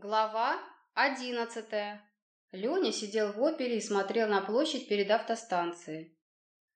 Глава одиннадцатая. Леня сидел в опере и смотрел на площадь перед автостанцией.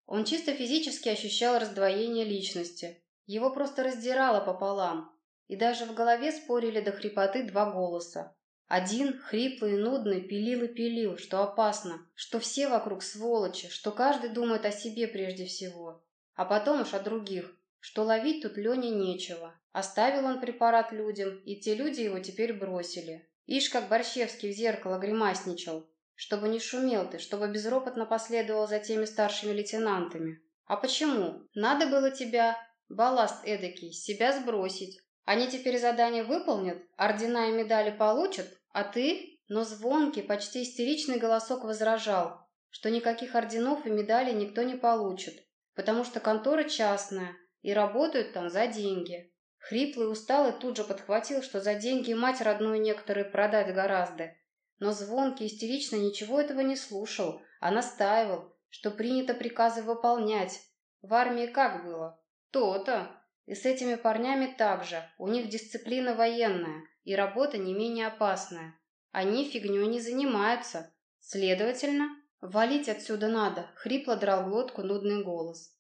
Он чисто физически ощущал раздвоение личности. Его просто раздирало пополам. И даже в голове спорили до хрипоты два голоса. Один, хриплый и нудный, пилил и пилил, что опасно, что все вокруг сволочи, что каждый думает о себе прежде всего, а потом уж о других, что ловить тут Лене нечего. Оставил он препарат людям, и те люди его теперь бросили. Ишь, как Борщевский в зеркало гримасничал. Чтобы не шумел ты, чтобы безропотно последовал за теми старшими лейтенантами. А почему? Надо было тебя, балласт эдакий, себя сбросить. Они теперь задание выполнят, ордена и медали получат, а ты... Но звонкий, почти истеричный голосок возражал, что никаких орденов и медалей никто не получит, потому что контора частная, и работают там за деньги. Хриплый усталый тут же подхватил, что за деньги мать родную некоторые продать гораздо. Но звонкий истерично ничего этого не слушал, а настаивал, что принято приказы выполнять. В армии как было? То-то. И с этими парнями так же. У них дисциплина военная, и работа не менее опасная. Они фигней не занимаются. Следовательно, валить отсюда надо, хрипло драл глотку нудный голос.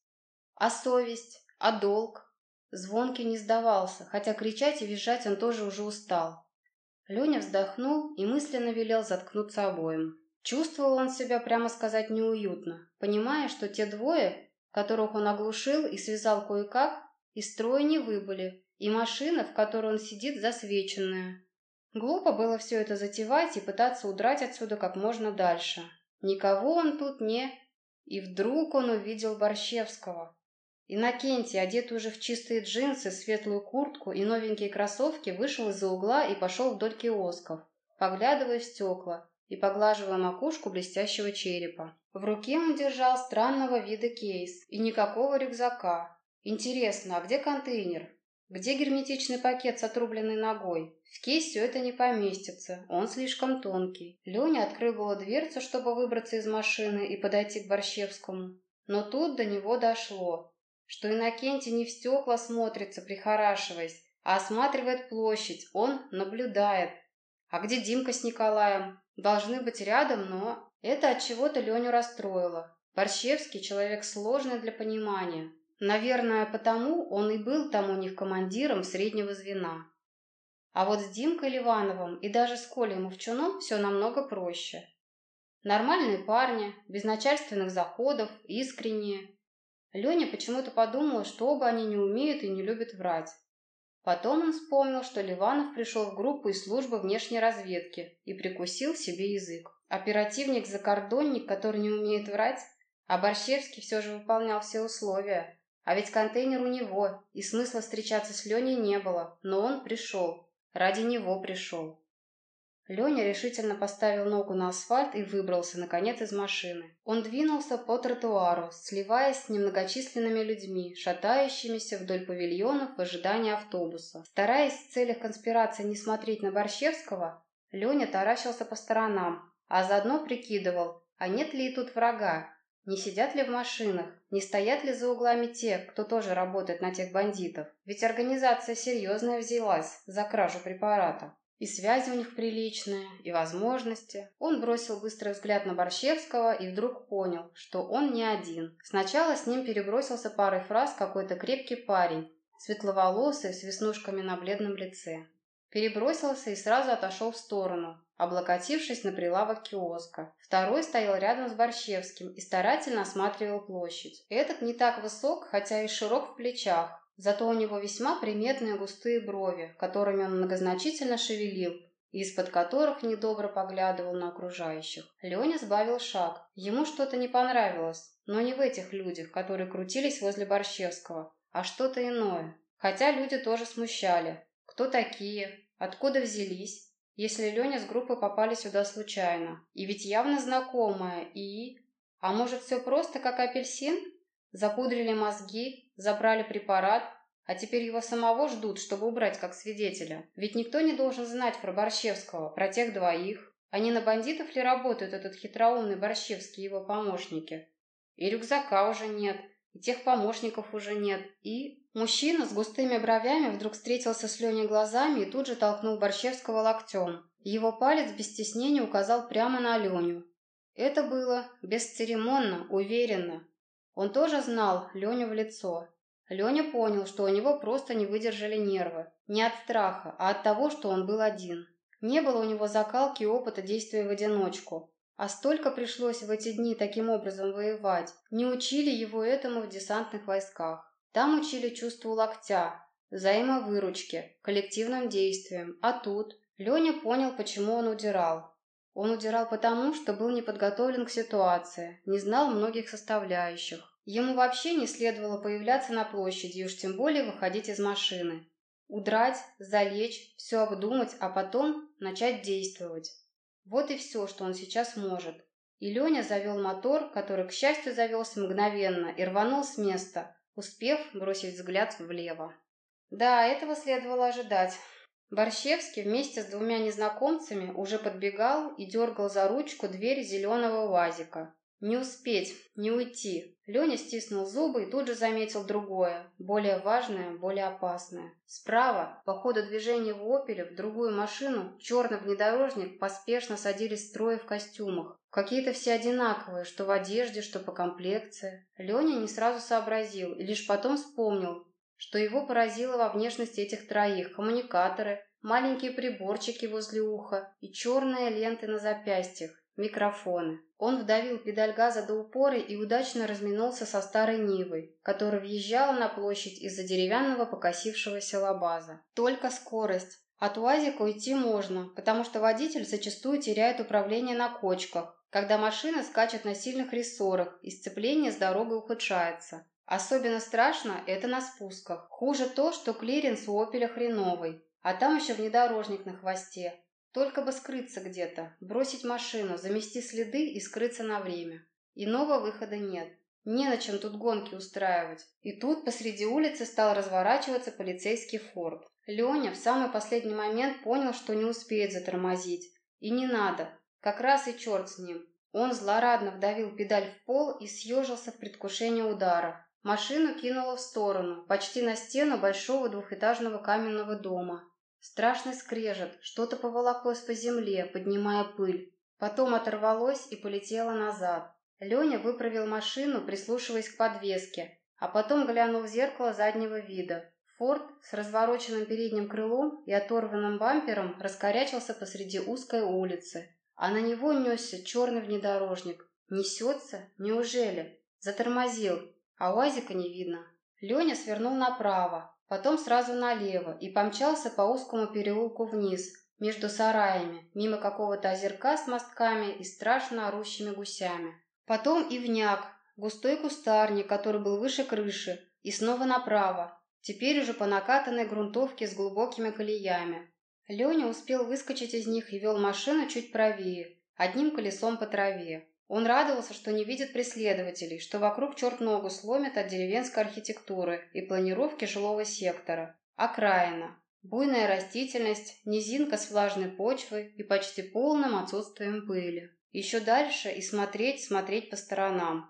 А совесть? А долг? Звонкий не сдавался, хотя кричать и визжать он тоже уже устал. Леня вздохнул и мысленно велел заткнуться обоим. Чувствовал он себя, прямо сказать, неуютно, понимая, что те двое, которых он оглушил и связал кое-как, из строя не выбыли, и машина, в которой он сидит, засвеченная. Глупо было все это затевать и пытаться удрать отсюда как можно дальше. Никого он тут не... И вдруг он увидел Борщевского. Иннокентий, одетый уже в чистые джинсы, светлую куртку и новенькие кроссовки, вышел из-за угла и пошел вдоль киосков, поглядывая в стекла и поглаживая макушку блестящего черепа. В руке он держал странного вида кейс и никакого рюкзака. Интересно, а где контейнер? Где герметичный пакет с отрубленной ногой? В кейс все это не поместится, он слишком тонкий. Леня открыл было дверцу, чтобы выбраться из машины и подойти к Борщевскому. Но тут до него дошло что Иннокентий не в стекла смотрится, прихорашиваясь, а осматривает площадь, он наблюдает. А где Димка с Николаем? Должны быть рядом, но... Это от чего-то Леню расстроило. Борщевский человек сложный для понимания. Наверное, потому он и был там у них командиром среднего звена. А вот с Димкой Ливановым и даже с Колей Мовчуном все намного проще. Нормальные парни, без начальственных заходов, искренние. Леня почему-то подумала, что оба они не умеют и не любят врать. Потом он вспомнил, что Ливанов пришел в группу из службы внешней разведки и прикусил себе язык. Оперативник-закордонник, который не умеет врать, а Борщевский все же выполнял все условия. А ведь контейнер у него, и смысла встречаться с Леней не было, но он пришел. Ради него пришел. Леня решительно поставил ногу на асфальт и выбрался, наконец, из машины. Он двинулся по тротуару, сливаясь с немногочисленными людьми, шатающимися вдоль павильонов в ожидании автобуса. Стараясь в целях конспирации не смотреть на Борщевского, Леня таращился по сторонам, а заодно прикидывал, а нет ли тут врага, не сидят ли в машинах, не стоят ли за углами те, кто тоже работает на тех бандитов. Ведь организация серьезная взялась за кражу препарата. И связи у них приличные, и возможности. Он бросил быстрый взгляд на Борщевского и вдруг понял, что он не один. Сначала с ним перебросился парой фраз какой-то крепкий парень, светловолосый, с веснушками на бледном лице. Перебросился и сразу отошел в сторону, облокотившись на прилавок киоска. Второй стоял рядом с Борщевским и старательно осматривал площадь. Этот не так высок, хотя и широк в плечах, Зато у него весьма приметные густые брови, которыми он многозначительно шевелил, и из-под которых недобро поглядывал на окружающих. Леня сбавил шаг. Ему что-то не понравилось, но не в этих людях, которые крутились возле Борщевского, а что-то иное. Хотя люди тоже смущали. Кто такие? Откуда взялись? Если Леня с группой попали сюда случайно. И ведь явно знакомая, и... А может, все просто как апельсин? Запудрили мозги, забрали препарат, а теперь его самого ждут, чтобы убрать как свидетеля. Ведь никто не должен знать про Борщевского, про тех двоих. Они на бандитов ли работают, этот хитроумный Борщевский и его помощники? И рюкзака уже нет, и тех помощников уже нет, и... Мужчина с густыми бровями вдруг встретился с Леней глазами и тут же толкнул Борщевского локтем. Его палец без стеснения указал прямо на Леню. Это было бесцеремонно, уверенно. Он тоже знал Леню в лицо. Леня понял, что у него просто не выдержали нервы. Не от страха, а от того, что он был один. Не было у него закалки и опыта действия в одиночку. А столько пришлось в эти дни таким образом воевать. Не учили его этому в десантных войсках. Там учили чувству локтя, взаимовыручке, коллективным действиям. А тут Леня понял, почему он удирал. Он удирал потому, что был не подготовлен к ситуации, не знал многих составляющих. Ему вообще не следовало появляться на площади уж тем более выходить из машины. Удрать, залечь, все обдумать, а потом начать действовать. Вот и все, что он сейчас может. И Леня завел мотор, который, к счастью, завелся мгновенно и рванул с места, успев бросить взгляд влево. Да, этого следовало ожидать. Борщевский вместе с двумя незнакомцами уже подбегал и дергал за ручку дверь зеленого УАЗика. Не успеть, не уйти. Леня стиснул зубы и тут же заметил другое, более важное, более опасное. Справа, по ходу движения в «Опеле», в другую машину, черный внедорожник поспешно садились строя в костюмах. Какие-то все одинаковые, что в одежде, что по комплекции. Леня не сразу сообразил и лишь потом вспомнил, что его поразило во внешности этих троих коммуникаторы, маленькие приборчики возле уха и черные ленты на запястьях, микрофоны. Он вдавил педаль газа до упора и удачно разминулся со старой Нивой, которая въезжала на площадь из-за деревянного покосившегося лабаза. Только скорость. От УАЗика уйти можно, потому что водитель зачастую теряет управление на кочках, когда машина скачет на сильных рессорах и сцепление с дорогой ухудшается. Особенно страшно это на спусках. Хуже то, что клиренс у «Опеля» хреновый, а там еще внедорожник на хвосте, только бы скрыться где-то, бросить машину, замести следы и скрыться на время. Иного выхода нет. Не на чем тут гонки устраивать. И тут посреди улицы стал разворачиваться полицейский «Форд». Леня в самый последний момент понял, что не успеет затормозить. И не надо. Как раз и черт с ним. Он злорадно вдавил педаль в пол и съежился в предвкушении удара. Машину кинуло в сторону, почти на стену большого двухэтажного каменного дома. Страшный скрежет, что-то поволоклось по земле, поднимая пыль. Потом оторвалось и полетело назад. Леня выправил машину, прислушиваясь к подвеске, а потом глянул в зеркало заднего вида. Форд с развороченным передним крылом и оторванным бампером раскорячился посреди узкой улицы, а на него несся черный внедорожник. Несется? Неужели? Затормозил, а УАЗика не видно. Леня свернул направо, потом сразу налево и помчался по узкому переулку вниз, между сараями, мимо какого-то озерка с мостками и страшно орущими гусями. Потом и вняк, густой кустарник, который был выше крыши, и снова направо, теперь уже по накатанной грунтовке с глубокими колеями. Леня успел выскочить из них и вел машину чуть правее, одним колесом по траве. Он радовался, что не видит преследователей, что вокруг черт ногу сломит от деревенской архитектуры и планировки жилого сектора. Окраина. Буйная растительность, низинка с влажной почвой и почти полным отсутствием пыли. Еще дальше и смотреть, смотреть по сторонам.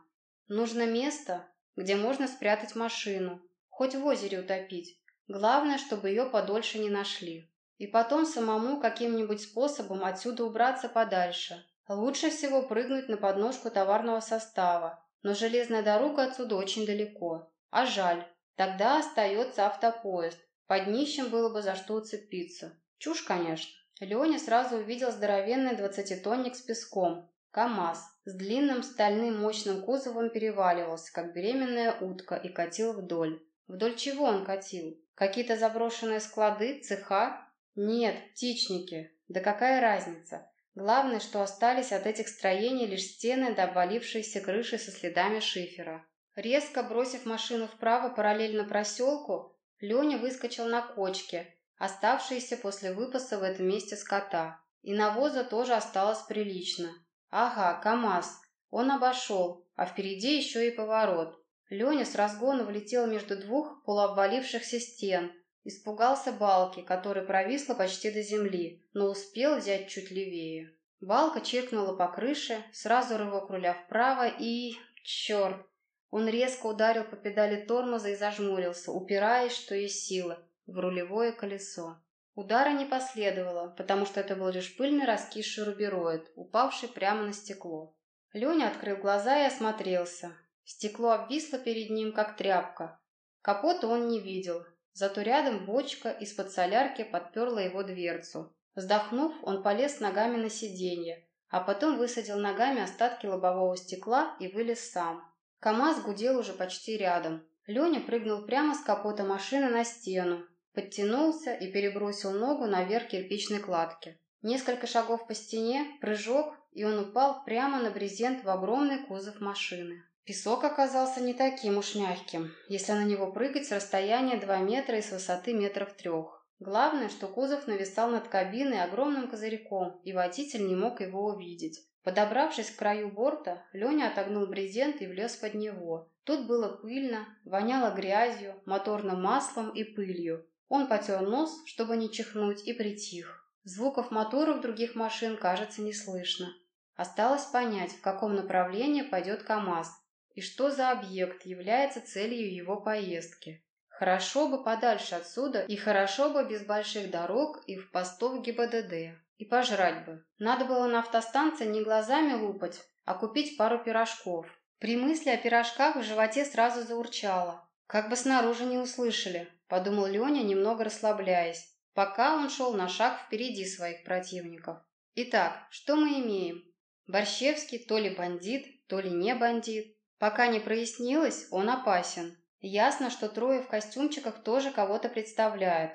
Нужно место, где можно спрятать машину, хоть в озере утопить. Главное, чтобы ее подольше не нашли. И потом самому каким-нибудь способом отсюда убраться подальше, Лучше всего прыгнуть на подножку товарного состава, но железная дорога отсюда очень далеко. А жаль, тогда остается автопоезд. Под днищем было бы за что уцепиться. Чушь, конечно. Леня сразу увидел здоровенный двадцатитонник с песком. КамАЗ с длинным стальным мощным кузовом переваливался, как беременная утка, и катил вдоль. Вдоль чего он катил? Какие-то заброшенные склады, цеха? Нет, птичники. Да какая разница? Главное, что остались от этих строений лишь стены до обвалившейся крыши со следами шифера. Резко бросив машину вправо параллельно проселку, Леня выскочил на кочке, оставшиеся после выпаса в этом месте скота. И навоза тоже осталось прилично. Ага, КамАЗ. Он обошел, а впереди еще и поворот. Леня с разгона влетел между двух полуобвалившихся стен, Испугался балки, которая провисла почти до земли, но успел взять чуть левее. Балка чиркнула по крыше, сразу рывок руля вправо и... Черт! Он резко ударил по педали тормоза и зажмурился, упираясь, что есть силы, в рулевое колесо. Удара не последовало, потому что это был лишь пыльный раскисший рубероид, упавший прямо на стекло. Леня открыл глаза и осмотрелся. Стекло обвисло перед ним, как тряпка. Капота он не видел, зато рядом бочка из-под солярки подперла его дверцу. Вздохнув, он полез ногами на сиденье, а потом высадил ногами остатки лобового стекла и вылез сам. КамАЗ гудел уже почти рядом. Леня прыгнул прямо с капота машины на стену, подтянулся и перебросил ногу наверх кирпичной кладки. Несколько шагов по стене, прыжок, и он упал прямо на брезент в огромный кузов машины. Песок оказался не таким уж мягким, если на него прыгать с расстояния 2 метра и с высоты метров трех. Главное, что кузов нависал над кабиной огромным козырьком, и водитель не мог его увидеть. Подобравшись к краю борта, Леня отогнул брезент и влез под него. Тут было пыльно, воняло грязью, моторным маслом и пылью. Он потер нос, чтобы не чихнуть, и притих. Звуков моторов других машин, кажется, не слышно. Осталось понять, в каком направлении пойдет КАМАЗ и что за объект является целью его поездки. Хорошо бы подальше отсюда и хорошо бы без больших дорог и в постов ГИБДД. И пожрать бы. Надо было на автостанции не глазами лупать, а купить пару пирожков. При мысли о пирожках в животе сразу заурчало. Как бы снаружи не услышали подумал Леня, немного расслабляясь, пока он шел на шаг впереди своих противников. Итак, что мы имеем? Борщевский то ли бандит, то ли не бандит. Пока не прояснилось, он опасен. Ясно, что трое в костюмчиках тоже кого-то представляют.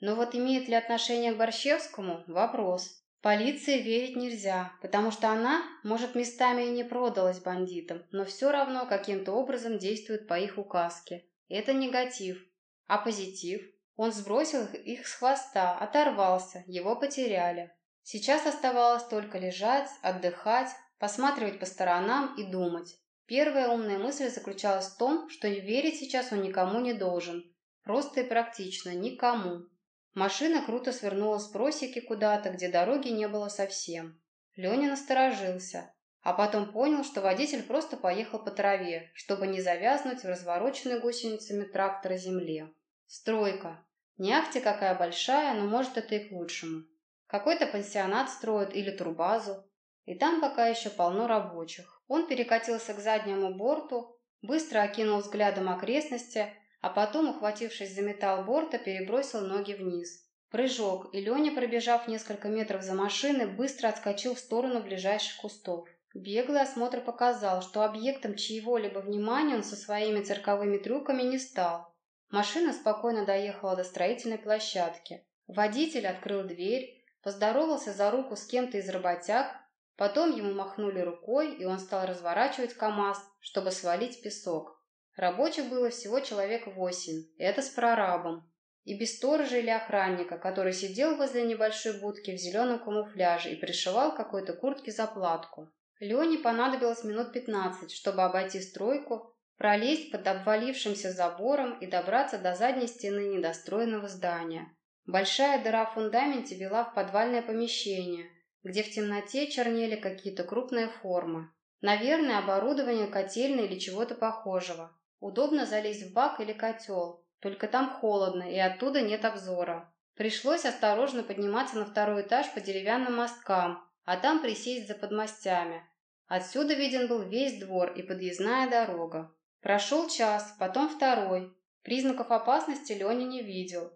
Но вот имеет ли отношение к Борщевскому – вопрос. Полиции верить нельзя, потому что она, может, местами и не продалась бандитам, но все равно каким-то образом действует по их указке. Это негатив, а позитив? Он сбросил их с хвоста, оторвался, его потеряли. Сейчас оставалось только лежать, отдыхать, посматривать по сторонам и думать. Первая умная мысль заключалась в том, что верить сейчас он никому не должен. Просто и практично, никому. Машина круто свернула с просеки куда-то, где дороги не было совсем. Леня насторожился, а потом понял, что водитель просто поехал по траве, чтобы не завязнуть в развороченной гусеницами трактора земле. Стройка. Не ахти какая большая, но может это и к лучшему. Какой-то пансионат строят или турбазу. И там пока еще полно рабочих. Он перекатился к заднему борту, быстро окинул взглядом окрестности, а потом, ухватившись за металл борта, перебросил ноги вниз. Прыжок, и Леня, пробежав несколько метров за машиной, быстро отскочил в сторону ближайших кустов. Беглый осмотр показал, что объектом чьего-либо внимания он со своими цирковыми трюками не стал. Машина спокойно доехала до строительной площадки. Водитель открыл дверь, поздоровался за руку с кем-то из работяг, потом ему махнули рукой, и он стал разворачивать КАМАЗ, чтобы свалить песок. Рабочих было всего человек восемь, это с прорабом. И без сторожа или охранника, который сидел возле небольшой будки в зеленом камуфляже и пришивал какой-то куртке заплатку. Лене понадобилось минут пятнадцать, чтобы обойти стройку, пролезть под обвалившимся забором и добраться до задней стены недостроенного здания. Большая дыра в фундаменте вела в подвальное помещение, где в темноте чернели какие-то крупные формы. Наверное, оборудование котельной или чего-то похожего. Удобно залезть в бак или котел, только там холодно и оттуда нет обзора. Пришлось осторожно подниматься на второй этаж по деревянным мосткам, а там присесть за подмостями. Отсюда виден был весь двор и подъездная дорога. Прошел час, потом второй. Признаков опасности Леня не видел.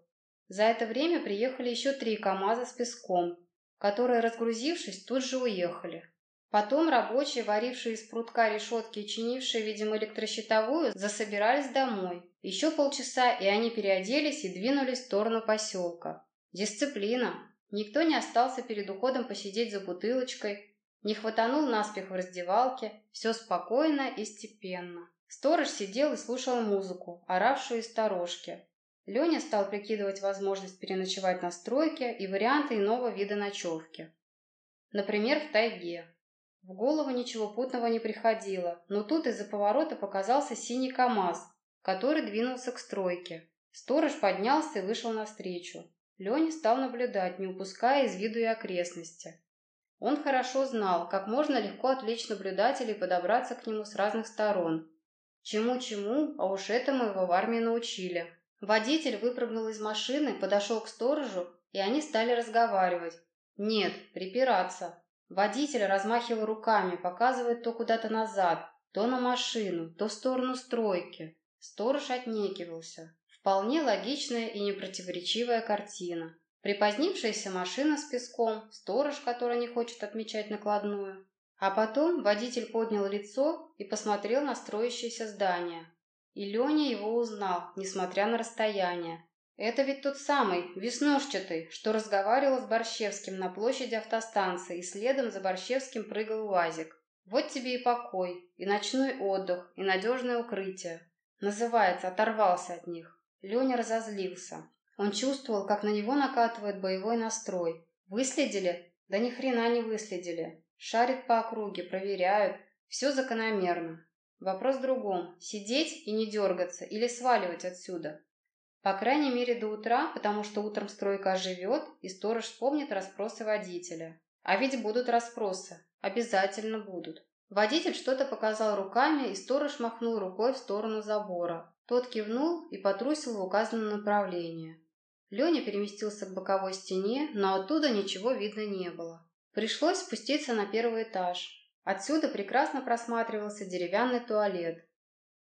За это время приехали еще три КАМАЗа с песком, которые, разгрузившись, тут же уехали. Потом рабочие, варившие из прутка решетки и чинившие, видимо, электрощитовую, засобирались домой. Еще полчаса, и они переоделись и двинулись в сторону поселка. Дисциплина. Никто не остался перед уходом посидеть за бутылочкой, не хватанул наспех в раздевалке. Все спокойно и степенно. Сторож сидел и слушал музыку, оравшую из сторожки. Леня стал прикидывать возможность переночевать на стройке и варианты иного вида ночевки. Например, в тайге. В голову ничего путного не приходило, но тут из-за поворота показался синий КАМАЗ, который двинулся к стройке. Сторож поднялся и вышел навстречу. Леня стал наблюдать, не упуская из виду и окрестности. Он хорошо знал, как можно легко отвлечь наблюдателей и подобраться к нему с разных сторон, Чему-чему, а уж этому его в армии научили. Водитель выпрыгнул из машины, подошел к сторожу, и они стали разговаривать. Нет, припираться. Водитель размахивал руками, показывает то куда-то назад, то на машину, то в сторону стройки. Сторож отнекивался. Вполне логичная и непротиворечивая картина. Припозднившаяся машина с песком, сторож, который не хочет отмечать накладную. А потом водитель поднял лицо и посмотрел на строящееся здание. И Леня его узнал, несмотря на расстояние. Это ведь тот самый, веснушчатый, что разговаривал с Борщевским на площади автостанции и следом за Борщевским прыгал УАЗик. Вот тебе и покой, и ночной отдых, и надежное укрытие. Называется, оторвался от них. Леня разозлился. Он чувствовал, как на него накатывает боевой настрой. Выследили? Да ни хрена не выследили. Шарят по округе, проверяют. Все закономерно. Вопрос в другом. Сидеть и не дергаться или сваливать отсюда? По крайней мере до утра, потому что утром стройка оживет, и сторож вспомнит расспросы водителя. А ведь будут расспросы. Обязательно будут. Водитель что-то показал руками, и сторож махнул рукой в сторону забора. Тот кивнул и потрусил в указанном направлении. Леня переместился к боковой стене, но оттуда ничего видно не было. Пришлось спуститься на первый этаж. Отсюда прекрасно просматривался деревянный туалет.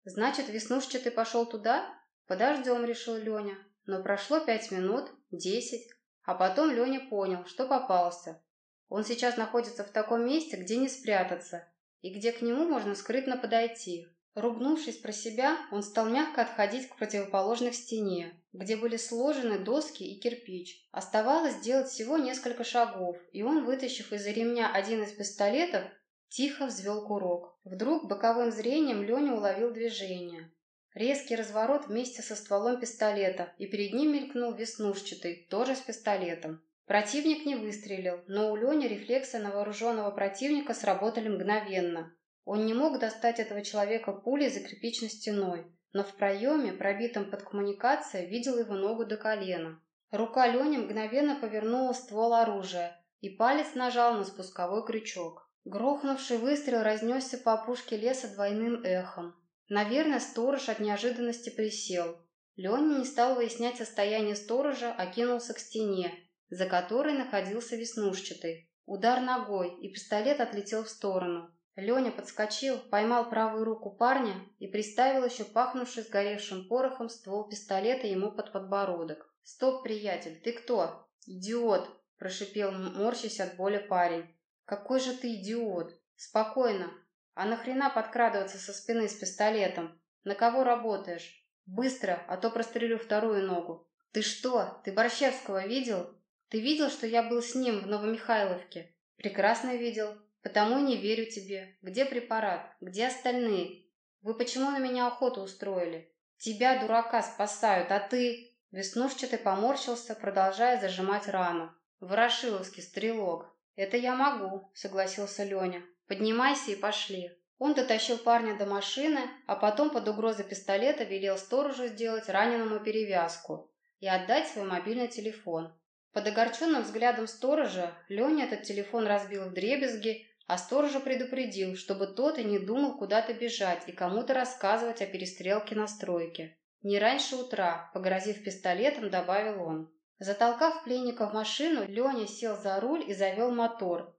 «Значит, веснушчатый пошел туда?» Подождем, решил Леня. Но прошло пять минут, десять, а потом Леня понял, что попался. Он сейчас находится в таком месте, где не спрятаться, и где к нему можно скрытно подойти. Ругнувшись про себя, он стал мягко отходить к противоположной стене, где были сложены доски и кирпич. Оставалось сделать всего несколько шагов, и он, вытащив из-за ремня один из пистолетов, тихо взвел курок. Вдруг боковым зрением Леня уловил движение. Резкий разворот вместе со стволом пистолета, и перед ним мелькнул веснушчатый, тоже с пистолетом. Противник не выстрелил, но у Лени рефлексы на вооруженного противника сработали мгновенно. Он не мог достать этого человека пулей за кирпичной стеной, но в проеме, пробитом под коммуникацией, видел его ногу до колена. Рука Лени мгновенно повернула ствол оружия, и палец нажал на спусковой крючок. Грохнувший выстрел разнесся по опушке леса двойным эхом. Наверное, сторож от неожиданности присел. Леня не стал выяснять состояние сторожа, а кинулся к стене, за которой находился веснушчатый. Удар ногой, и пистолет отлетел в сторону. Леня подскочил, поймал правую руку парня и приставил еще пахнувший сгоревшим порохом ствол пистолета ему под подбородок. «Стоп, приятель, ты кто?» «Идиот!» – прошипел, морщась от боли парень. «Какой же ты идиот! Спокойно, а нахрена подкрадываться со спины с пистолетом? На кого работаешь? Быстро, а то прострелю вторую ногу. Ты что, ты Борщевского видел? Ты видел, что я был с ним в Новомихайловке? Прекрасно видел. Потому не верю тебе. Где препарат? Где остальные? Вы почему на меня охоту устроили? Тебя, дурака, спасают, а ты... Веснушчатый поморщился, продолжая зажимать рану. Ворошиловский стрелок. Это я могу, согласился Леня. Поднимайся и пошли. Он дотащил парня до машины, а потом под угрозой пистолета велел сторожу сделать раненому перевязку и отдать свой мобильный телефон. Под огорченным взглядом сторожа Леня этот телефон разбил в дребезги, а сторожа предупредил, чтобы тот и не думал куда-то бежать и кому-то рассказывать о перестрелке на стройке. Не раньше утра, погрозив пистолетом, добавил он. Затолкав пленника в машину, Леня сел за руль и завел мотор,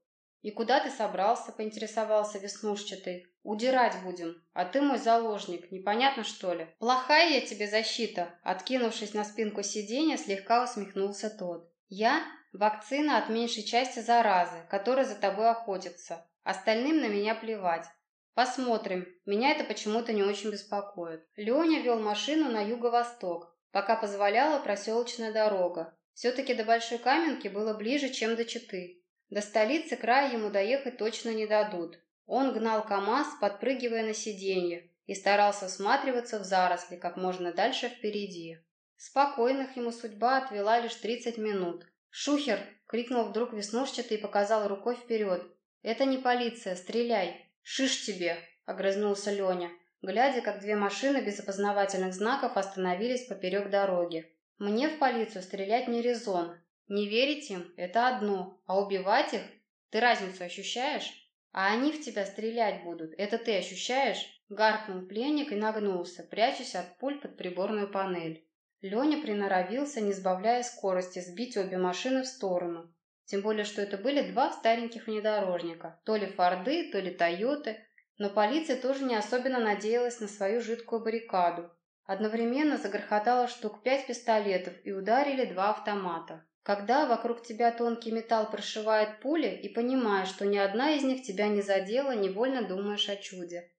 «И куда ты собрался?» – поинтересовался веснушчатый. «Удирать будем, а ты мой заложник, непонятно что ли?» «Плохая я тебе защита!» – откинувшись на спинку сиденья, слегка усмехнулся тот. «Я – вакцина от меньшей части заразы, которая за тобой охотится. Остальным на меня плевать. Посмотрим. Меня это почему-то не очень беспокоит». Леня вел машину на юго-восток, пока позволяла проселочная дорога. Все-таки до Большой Каменки было ближе, чем до Читы. До столицы края ему доехать точно не дадут. Он гнал КамАЗ, подпрыгивая на сиденье, и старался всматриваться в заросли как можно дальше впереди. Спокойных ему судьба отвела лишь тридцать минут. «Шухер!» — крикнул вдруг веснушчатый и показал рукой вперед. «Это не полиция, стреляй!» «Шиш тебе!» — огрызнулся Леня, глядя, как две машины без опознавательных знаков остановились поперек дороги. «Мне в полицию стрелять не резон, не верить им – это одно, а убивать их – ты разницу ощущаешь? А они в тебя стрелять будут. Это ты ощущаешь? Гаркнул пленник и нагнулся, прячась от пуль под приборную панель. Леня приноровился, не сбавляя скорости, сбить обе машины в сторону. Тем более, что это были два стареньких внедорожника, то ли Форды, то ли Тойоты, но полиция тоже не особенно надеялась на свою жидкую баррикаду. Одновременно загрохотало штук пять пистолетов и ударили два автомата. Когда вокруг тебя тонкий металл прошивает пули и понимаешь, что ни одна из них тебя не задела, невольно думаешь о чуде.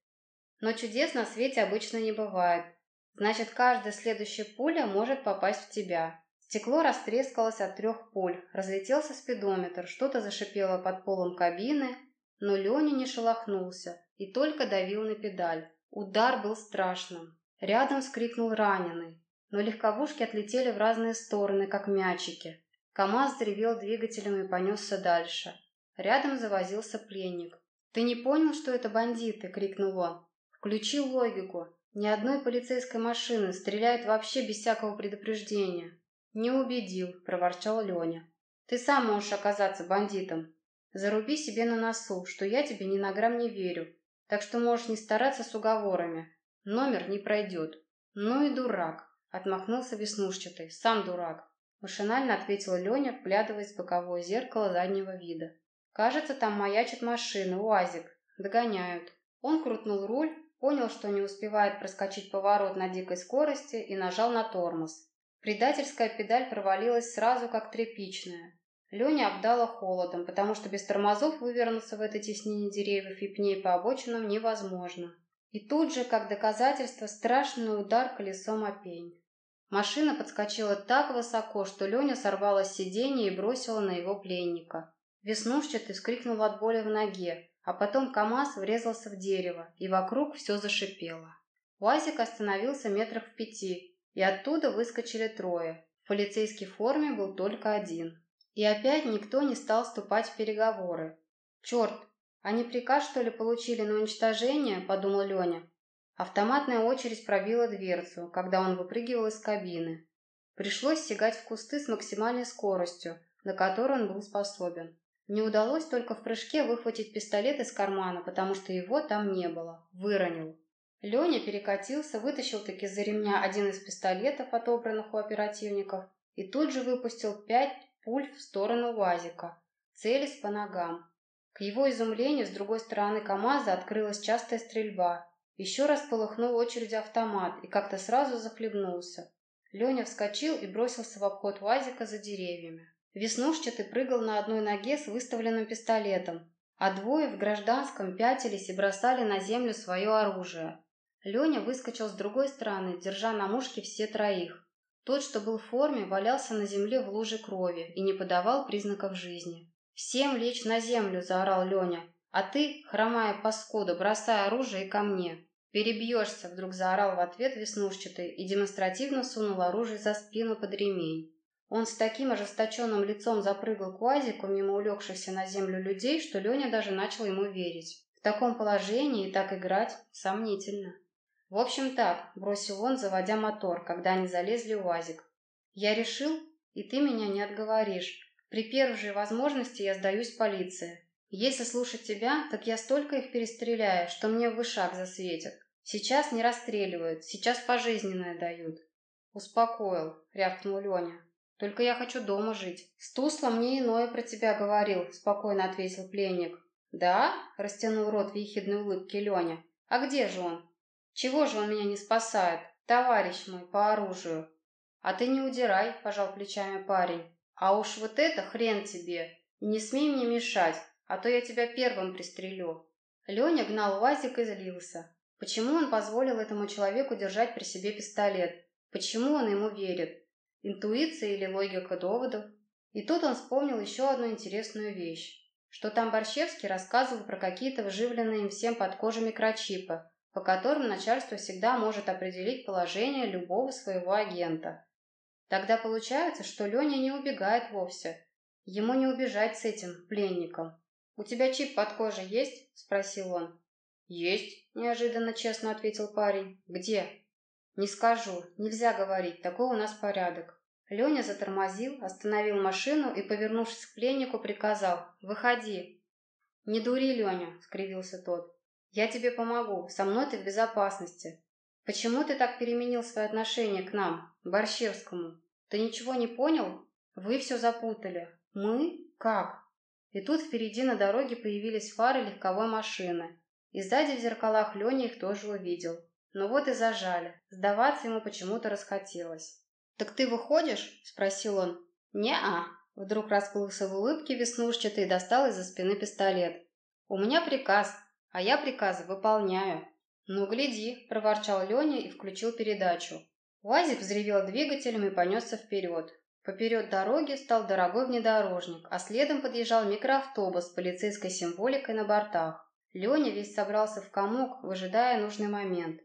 Но чудес на свете обычно не бывает. Значит, каждая следующая пуля может попасть в тебя. Стекло растрескалось от трех пуль, разлетелся спидометр, что-то зашипело под полом кабины, но Леня не шелохнулся и только давил на педаль. Удар был страшным. Рядом скрикнул раненый, но легковушки отлетели в разные стороны, как мячики. КамАЗ заревел двигателем и понесся дальше. Рядом завозился пленник. «Ты не понял, что это бандиты?» — крикнул он. «Включи логику. Ни одной полицейской машины стреляют вообще без всякого предупреждения». «Не убедил», — проворчал Леня. «Ты сам можешь оказаться бандитом. Заруби себе на носу, что я тебе ни на грамм не верю, так что можешь не стараться с уговорами. Номер не пройдет». «Ну и дурак», — отмахнулся веснушчатый. «Сам дурак. Машинально ответила Леня, вглядываясь в боковое зеркало заднего вида. Кажется, там маячит машина, УАЗик. Догоняют. Он крутнул руль, понял, что не успевает проскочить поворот на дикой скорости и нажал на тормоз. Предательская педаль провалилась сразу, как тряпичная. Леня обдала холодом, потому что без тормозов вывернуться в этой теснине деревьев и пней по обочинам невозможно. И тут же, как доказательство, страшный удар колесом о пень. Машина подскочила так высоко, что Леня сорвала с сиденья и бросила на его пленника. Веснушчатый вскрикнул от боли в ноге, а потом КамАЗ врезался в дерево, и вокруг все зашипело. УАЗик остановился метрах в пяти, и оттуда выскочили трое. В полицейской форме был только один. И опять никто не стал вступать в переговоры. «Черт, они приказ, что ли, получили на уничтожение?» – подумал Леня. Автоматная очередь пробила дверцу, когда он выпрыгивал из кабины. Пришлось сигать в кусты с максимальной скоростью, на которую он был способен. Не удалось только в прыжке выхватить пистолет из кармана, потому что его там не было. Выронил. Леня перекатился, вытащил таки за ремня один из пистолетов, отобранных у оперативников, и тут же выпустил пять пуль в сторону УАЗика, целясь по ногам. К его изумлению, с другой стороны КамАЗа открылась частая стрельба, еще раз полыхнул очередь автомат и как-то сразу захлебнулся. Леня вскочил и бросился в обход УАЗика за деревьями. Веснушчатый прыгал на одной ноге с выставленным пистолетом, а двое в гражданском пятились и бросали на землю свое оружие. Леня выскочил с другой стороны, держа на мушке все троих. Тот, что был в форме, валялся на земле в луже крови и не подавал признаков жизни. «Всем лечь на землю!» – заорал Леня. «А ты, хромая паскуда, бросай оружие ко мне!» «Перебьешься!» — вдруг заорал в ответ веснушчатый и демонстративно сунул оружие за спину под ремень. Он с таким ожесточенным лицом запрыгал к УАЗику мимо улегшихся на землю людей, что Леня даже начал ему верить. В таком положении и так играть сомнительно. «В общем так», — бросил он, заводя мотор, когда они залезли в УАЗик. «Я решил, и ты меня не отговоришь. При первой же возможности я сдаюсь полиции. Если слушать тебя, так я столько их перестреляю, что мне в вышаг засветят. Сейчас не расстреливают, сейчас пожизненное дают. Успокоил, рявкнул Леня. Только я хочу дома жить. Стусло мне иное про тебя говорил, спокойно ответил пленник. Да? Растянул рот в ехидной улыбке Леня. А где же он? Чего же он меня не спасает? Товарищ мой, по оружию. А ты не удирай, пожал плечами парень. А уж вот это хрен тебе. И не смей мне мешать а то я тебя первым пристрелю». Леня гнал УАЗик и злился. Почему он позволил этому человеку держать при себе пистолет? Почему он ему верит? Интуиция или логика доводов? И тут он вспомнил еще одну интересную вещь. Что там Борщевский рассказывал про какие-то вживленные им всем под кожу микрочипы, по которым начальство всегда может определить положение любого своего агента. Тогда получается, что Леня не убегает вовсе. Ему не убежать с этим пленником. «У тебя чип под кожей есть?» – спросил он. «Есть», – неожиданно честно ответил парень. «Где?» «Не скажу. Нельзя говорить. Такой у нас порядок». Леня затормозил, остановил машину и, повернувшись к пленнику, приказал «Выходи». «Не дури, Леня», — скривился тот. «Я тебе помогу, со мной ты в безопасности. Почему ты так переменил свое отношение к нам, Борщевскому? Ты ничего не понял? Вы все запутали. Мы? Как?» И тут впереди на дороге появились фары легковой машины. И сзади в зеркалах Леня их тоже увидел. Но вот и зажали. Сдаваться ему почему-то расхотелось. «Так ты выходишь?» – спросил он. «Не-а». Вдруг расплылся в улыбке веснушчатый и достал из-за спины пистолет. «У меня приказ, а я приказы выполняю». «Ну, гляди», – проворчал Леня и включил передачу. УАЗик взревел двигателем и понесся вперед. Поперед дороги стал дорогой внедорожник, а следом подъезжал микроавтобус с полицейской символикой на бортах. Леня весь собрался в комок, выжидая нужный момент.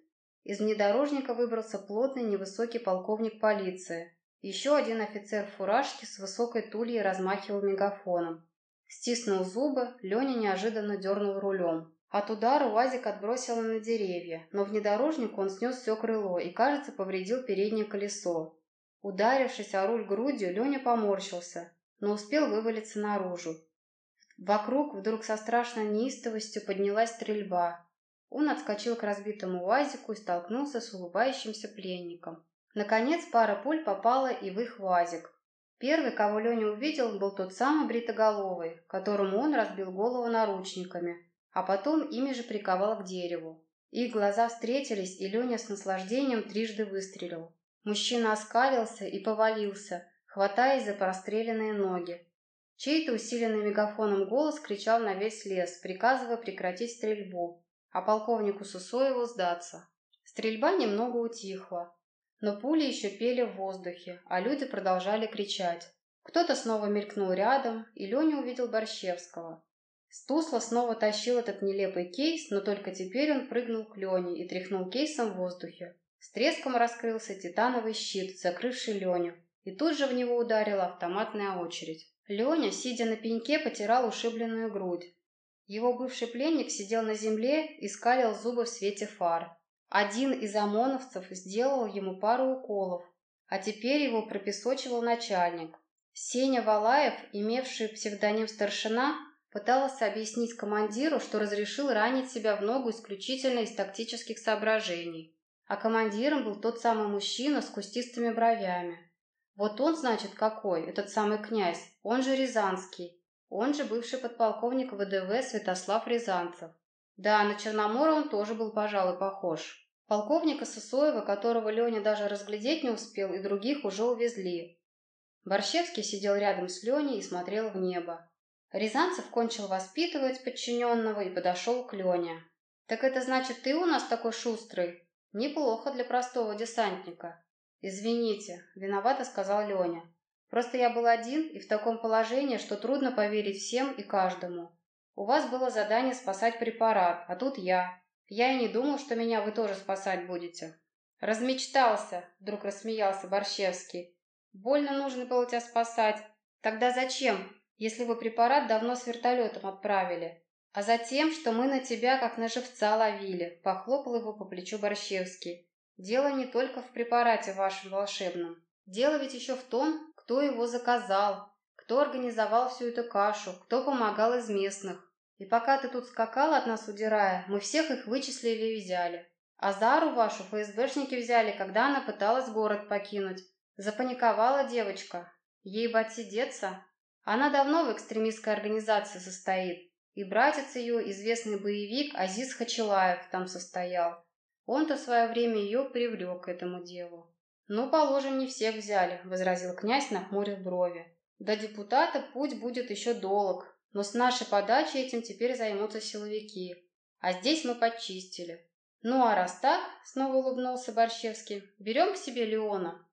Из внедорожника выбрался плотный невысокий полковник полиции. Еще один офицер в фуражке с высокой тульей размахивал мегафоном. Стиснул зубы, Леня неожиданно дернул рулем. От удара УАЗик отбросило на деревья, но внедорожник он снес все крыло и, кажется, повредил переднее колесо. Ударившись о руль грудью, Леня поморщился, но успел вывалиться наружу. Вокруг вдруг со страшной неистовостью поднялась стрельба. Он отскочил к разбитому УАЗику и столкнулся с улыбающимся пленником. Наконец пара пуль попала и в их УАЗик. Первый, кого Леня увидел, был тот самый бритоголовый, которому он разбил голову наручниками, а потом ими же приковал к дереву. Их глаза встретились, и Леня с наслаждением трижды выстрелил. Мужчина оскалился и повалился, хватаясь за простреленные ноги. Чей-то усиленный мегафоном голос кричал на весь лес, приказывая прекратить стрельбу, а полковнику Сусоеву сдаться. Стрельба немного утихла, но пули еще пели в воздухе, а люди продолжали кричать. Кто-то снова мелькнул рядом, и Леня увидел Борщевского. Стусла снова тащил этот нелепый кейс, но только теперь он прыгнул к Лене и тряхнул кейсом в воздухе. С треском раскрылся титановый щит, закрывший Леню, и тут же в него ударила автоматная очередь. Леня, сидя на пеньке, потирал ушибленную грудь. Его бывший пленник сидел на земле и скалил зубы в свете фар. Один из ОМОНовцев сделал ему пару уколов, а теперь его пропесочивал начальник. Сеня Валаев, имевший псевдоним «Старшина», пытался объяснить командиру, что разрешил ранить себя в ногу исключительно из тактических соображений а командиром был тот самый мужчина с кустистыми бровями. Вот он, значит, какой, этот самый князь, он же Рязанский, он же бывший подполковник ВДВ Святослав Рязанцев. Да, на Черномора он тоже был, пожалуй, похож. Полковника Сысоева, которого Леня даже разглядеть не успел, и других уже увезли. Борщевский сидел рядом с Леней и смотрел в небо. Рязанцев кончил воспитывать подчиненного и подошел к Лене. «Так это значит, ты у нас такой шустрый?» Неплохо для простого десантника. Извините, виновато сказал Леня. Просто я был один и в таком положении, что трудно поверить всем и каждому. У вас было задание спасать препарат, а тут я. Я и не думал, что меня вы тоже спасать будете. Размечтался, вдруг рассмеялся Борщевский. Больно нужно было тебя спасать. Тогда зачем, если вы препарат давно с вертолетом отправили? а затем, что мы на тебя как на живца ловили, похлопал его по плечу Борщевский. Дело не только в препарате вашем волшебном. Дело ведь еще в том, кто его заказал, кто организовал всю эту кашу, кто помогал из местных. И пока ты тут скакал от нас удирая, мы всех их вычислили и взяли. А Зару вашу ФСБшники взяли, когда она пыталась город покинуть. Запаниковала девочка. Ей бы отсидеться. Она давно в экстремистской организации состоит. И братец ее, известный боевик Азиз Хачилаев, там состоял. Он-то в свое время ее привлек к этому делу. «Ну, положим, не всех взяли», — возразил князь, нахмурив брови. «До депутата путь будет еще долг, но с нашей подачи этим теперь займутся силовики. А здесь мы подчистили. Ну, а раз так, — снова улыбнулся Борщевский, — берем к себе Леона».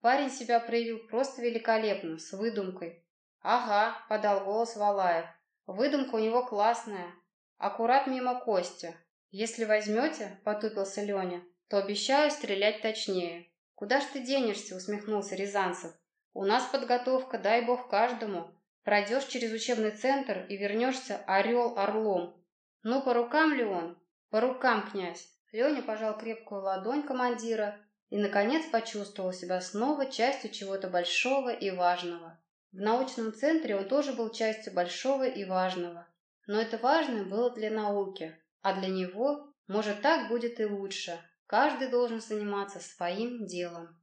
Парень себя проявил просто великолепно, с выдумкой. «Ага», — подал голос Валаев, Выдумка у него классная. Аккурат мимо Кости. Если возьмете, потупился Леня, то обещаю стрелять точнее. Куда ж ты денешься, усмехнулся Рязанцев. У нас подготовка, дай бог каждому. Пройдешь через учебный центр и вернешься орел орлом. Ну, по рукам ли он? По рукам, князь. Леня пожал крепкую ладонь командира и, наконец, почувствовал себя снова частью чего-то большого и важного. В научном центре он тоже был частью большого и важного. Но это важно было для науки, а для него, может, так будет и лучше. Каждый должен заниматься своим делом.